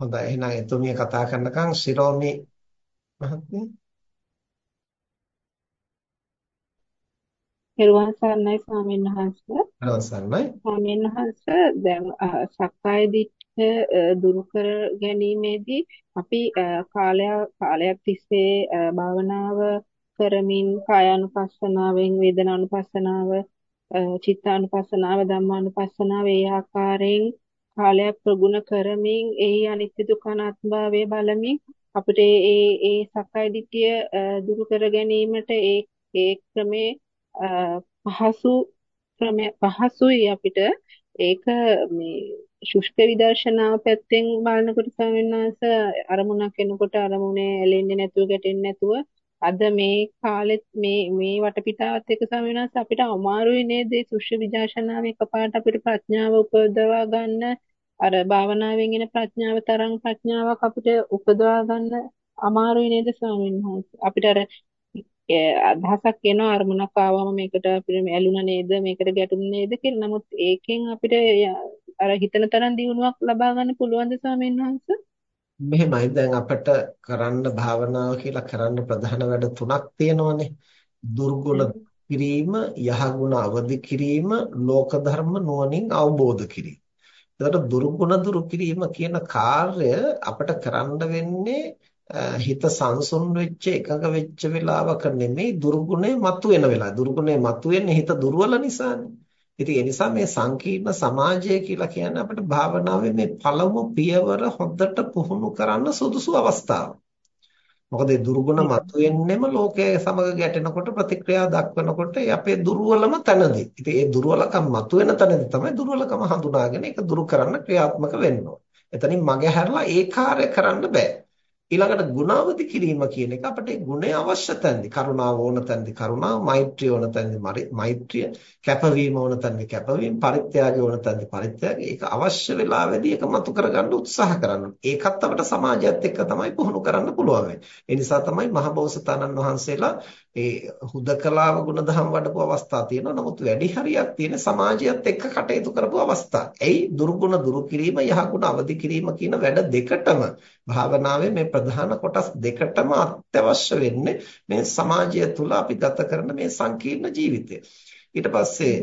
හොඳයි එහෙනම් එතුමිය කතා කරනකම් ශිරෝමි මහත්මිය පෙරවන් සරණයි ස්වාමීන් වහන්සේ. පෙරවන් සරණයි. ස්වාමීන් වහන්සේ දැන් සක්කාය දිට්ඨිය දුරු කර ගැනීමේදී අපි කාලයක් කාලයක් තිස්සේ භාවනාව කරමින් කායානුපස්සනාවෙන් වේදනානුපස්සනාව චිත්තානුපස්සනාව ධම්මානුපස්සනාව ඒ ආකාරයෙන් කාලයක් ප්‍රගුණ කරමින් එහි අනිත්‍ය දුක්ඛ අනාත්මභාවය බලමින් අපිට ඒ ඒ සක්කාය දිට්ඨිය දුරු කර ගැනීමට ඒ ඒ ක්‍රමේ පහසු ක්‍රමය පහසුයි අපිට. ඒක මේ ශුෂ්ක විදර්ශනාව පැත්තෙන් බලනකොට ස්වාමීන් වහන්සේ අරමුණක් එනකොට අරමුණේ ඇලෙන්නේ නැතුව ගැටෙන්නේ නැතුව අද මේ කාලෙත් මේ මේ වටපිටාවත් එක්ක ස්වාමීන් වහන්සේ අපිට අමාරුයි නේද ශුෂ්ක විදර්ශනාව එකපාරට අපිට ප්‍රඥාව උපදවා ගන්න අර භාවනාවෙන් එන ප්‍රඥාව තරම් ප්‍රඥාවක් අපිට උපදවා ගන්න අමාරුයි නේද ස්වාමීන් වහන්සේ අපිට අර අදහසක් එනවා අරමුණක් ආවම මේකට අපිට ඇලුනා නේද මේකට ගැටුනේ නේද කියලා. නමුත් ඒකෙන් අපිට අර හිතන තරම් දියුණුවක් ලබා ගන්න පුළුවන්ද ස්වාමීන් වහන්සේ? මෙහෙමයි දැන් අපිට කරන්න භාවනාව කියලා කරන්න ප්‍රධාන වැඩ තුනක් තියෙනවානේ. දුර්ගුණ කිරීම, යහගුණ අවදි කිරීම, ලෝක ධර්ම නුවණින් අවබෝධ කිරීම. එතකොට දුර්ගුණ දුරු කිරීම කියන කාර්ය අපිට කරන්න වෙන්නේ හිත සංසුන් වෙච්ච එකඟ වෙච්ච වෙලාවක නෙමෙයි දුර්ගුණේ මතුවෙන වෙලාව. දුර්ගුණේ මතුවෙන්නේ හිත දුර්වල නිසානේ. ඉතින් ඒ නිසා මේ සංකීර්ණ සමාජය කියලා කියන්නේ අපිට භාවනාවේ මේ පළමු පියවර හොඳට පුහුණු කරන්න සුදුසු අවස්ථාවක්. මොකද ඒ දුර්ගුණ මතුවෙන්නෙම ලෝකයේ සමග ගැටෙනකොට ප්‍රතික්‍රියා දක්වනකොට අපේ දුර්වලම තැනදී. ඉතින් ඒ දුර්වලකම් මතුවෙන තැනදී තමයි දුර්වලකම හඳුනාගෙන ඒක දුරු කරන්න ක්‍රියාත්මක වෙන්න ඕනේ. එතනින් මගේ හැරලා ඒ කාර්ය කරන්න බෑ. ඊළඟට ගුණාවදි කිරීම කියන එක අපිට ගුණය අවශ්‍ය තැනදී කරුණාව ඕන තැනදී කරුණාව මෛත්‍රිය ඕන තැනදී මෛත්‍රිය කැපවීම ඕන තැනදී කැපවීම පරිත්‍යාගය ඕන තැනදී පරිත්‍යාගය. ඒක අවශ්‍ය වෙලාවෙදී ඒක මතු කරගන්න උත්සාහ කරනවා ඒකත් අපිට සමාජයත් එක්ක තමයි පුහුණු කරන්න පුළුවන් වෙන්නේ. ඒ නිසා තමයි මහබෝසතාණන් වහන්සේලා ඒ හුදකලාව ගුණධම් වඩපු අවස්ථා තියෙනවා. නමුත් වැඩි හරියක් තියෙන සමාජයත් එක්ක කටයුතු කරපු අවස්ථා. එයි දුර්ගුණ දුරු කිරීම යහගුණ අවදි කිරීම කියන වැඩ දෙකටම භාවනාවේ මේ ප්‍රධාන කොටස් දෙකටම අත්‍යවශ්‍ය වෙන්නේ මේ සමාජය තුළ අපි ගත කරන මේ සංකීර්ණ ජීවිතය. ඊට පස්සේ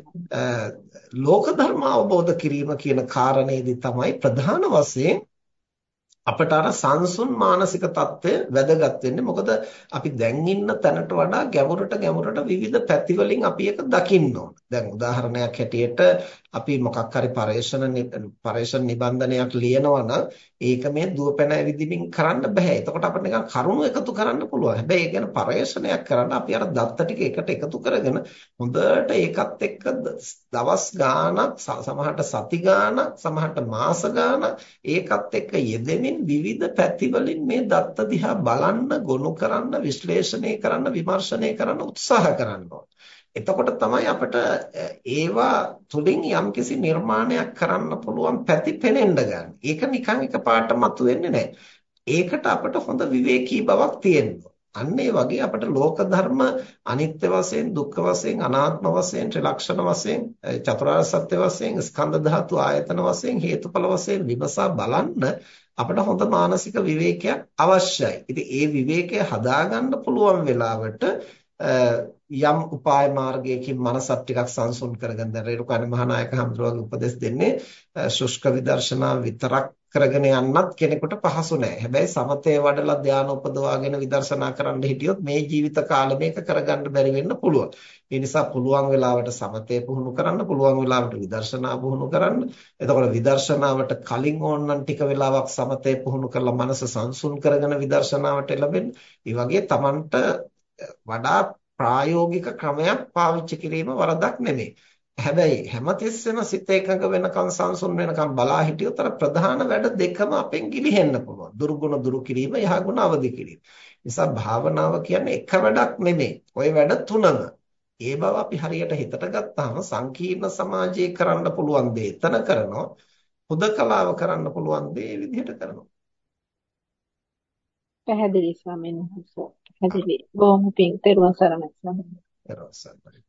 ලෝක ධර්ම අවබෝධ කිරීම කියන කාරණේදී තමයි ප්‍රධාන වශයෙන් අපට අර සංසුන් මානසික తত্ত্বය වැදගත් වෙන්නේ මොකද අපි දැන් ඉන්න තැනට වඩා ගැඹුරට ගැඹුරට විවිධ පැති වලින් අපි ඒක දකින්න ඕන. දැන් උදාහරණයක් හැටියට අපි මොකක් හරි පරේෂණ පරේෂණ නිබන්ධනයක් ලියනවා නම් ඒක මේ දුවපැන ඇවිදින්මින් කරන්න බෑ. එතකොට අපිට නිකන් කරුණු එකතු කරන්න පුළුවන්. හැබැයි ඒ ගැන පරේෂණයක් කරන්න අපි අර දත්ත ටික එකට එකතු කරගෙන හොඳට ඒකත් එක්ක දවස් ගාණක් සමහරට සති ගාණක් සමහරට මාස ගාණක් ඒකත් එක්ක යෙදෙමින් විවිධ පැති වලින් මේ දත්ත දිහා බලන්න, ගොනු කරන්න, විශ්ලේෂණය කරන්න, විමර්ශනය කරන්න උත්සාහ කරන්න එතකොට තමයි අපිට ඒවා තුලින් යම්කිසි නිර්මාණයක් කරන්න පුළුවන් පැති පෙනෙන්න ගන්න. ඒක නිකන් එකපාරට මතුවෙන්නේ නැහැ. ඒකට අපිට හොඳ විවේකී බවක් තියෙන්න අන්න ඒ වගේ අපිට ලෝක ධර්ම අනිත්‍ය වශයෙන් දුක්ඛ වශයෙන් අනාත්ම වශයෙන් ත්‍රිලක්ෂණ වශයෙන් චතුරාර්ය සත්‍ය වශයෙන් ස්කන්ධ ධාතු ආයතන වශයෙන් හේතුඵල වශයෙන් විමසා බලන්න අපිට හොඳ මානසික විවේකයක් අවශ්‍යයි. ඉතින් ඒ විවේකය හදාගන්න පුළුවන් වෙලාවට යම් උපාය මාර්ගයකින් මනසත් ටිකක් සංසුන් කරගෙන දැන් රේරුකාණ මහානායක හඳුරවගේ උපදෙස් දෙන්නේ ශුෂ්ක විදර්ශනා විතරක් කරගෙන යන්නත් කෙනෙකුට පහසු නෑ. හැබැයි සමතේ වඩලා ධානය උපදවාගෙන විදර්ශනා කරන්න හිටියොත් මේ ජීවිත කාලෙ මේක කරගන්න බැරි වෙන්න පුළුවන්. ඒ නිසා පුළුවන් වෙලාවට සමතේ පුහුණු කරන්න, පුළුවන් වෙලාවට විදර්ශනා පුහුණු කරන්න. එතකොට විදර්ශනාවට කලින් ඕනනම් ටික වෙලාවක් සමතේ පුහුණු කරලා මනස සංසුන් කරගෙන විදර්ශනාවට එළඹෙන්න. ඒ වගේ Tamanට වඩා ප්‍රායෝගික ක්‍රමයක් පාවිච්චි කිරීම වරදක් නෙමෙයි. හැබැයි හැමතිස්සෙම සිත එකඟ වෙනකන් සංසුන් වෙනකන් බලා හිටියොත් අර ප්‍රධාන වැඩ දෙකම අපෙන් ගිලිහෙන්න පුළුවන්. දුර්ගුණ දුරු කිරීම, යහගුණ අවදි කිරීම. නිසා භාවනාව කියන්නේ එක වැඩක් නෙමෙයි. ওই වැඩ තුනම. ඒ බව අපි හරියට හිතට ගත්තාම සංකීර්ණ සමාජයේ කරන්න පුළුවන් දේ එතන කරනවා. හුදකලාව කරන්න පුළුවන් දේ විදිහට කරනවා. පැහැදිලි ස්වාමීන් වහන්සේ. පැහැදිලි. බොහොම පිං. තෙරුවන් සරණයි ස්වාමීන් වහන්සේ. තෙරුවන් සරණයි.